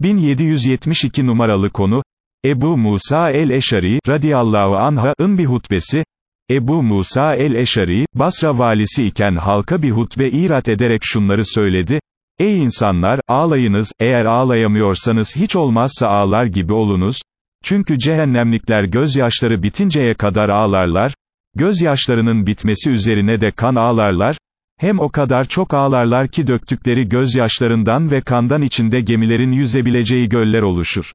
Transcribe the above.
1772 numaralı konu, Ebu Musa el-Eşari, radiyallahu anh'ın bir hutbesi, Ebu Musa el-Eşari, Basra valisi iken halka bir hutbe irat ederek şunları söyledi, Ey insanlar, ağlayınız, eğer ağlayamıyorsanız hiç olmazsa ağlar gibi olunuz, çünkü cehennemlikler gözyaşları bitinceye kadar ağlarlar, gözyaşlarının bitmesi üzerine de kan ağlarlar, hem o kadar çok ağlarlar ki döktükleri gözyaşlarından ve kandan içinde gemilerin yüzebileceği göller oluşur.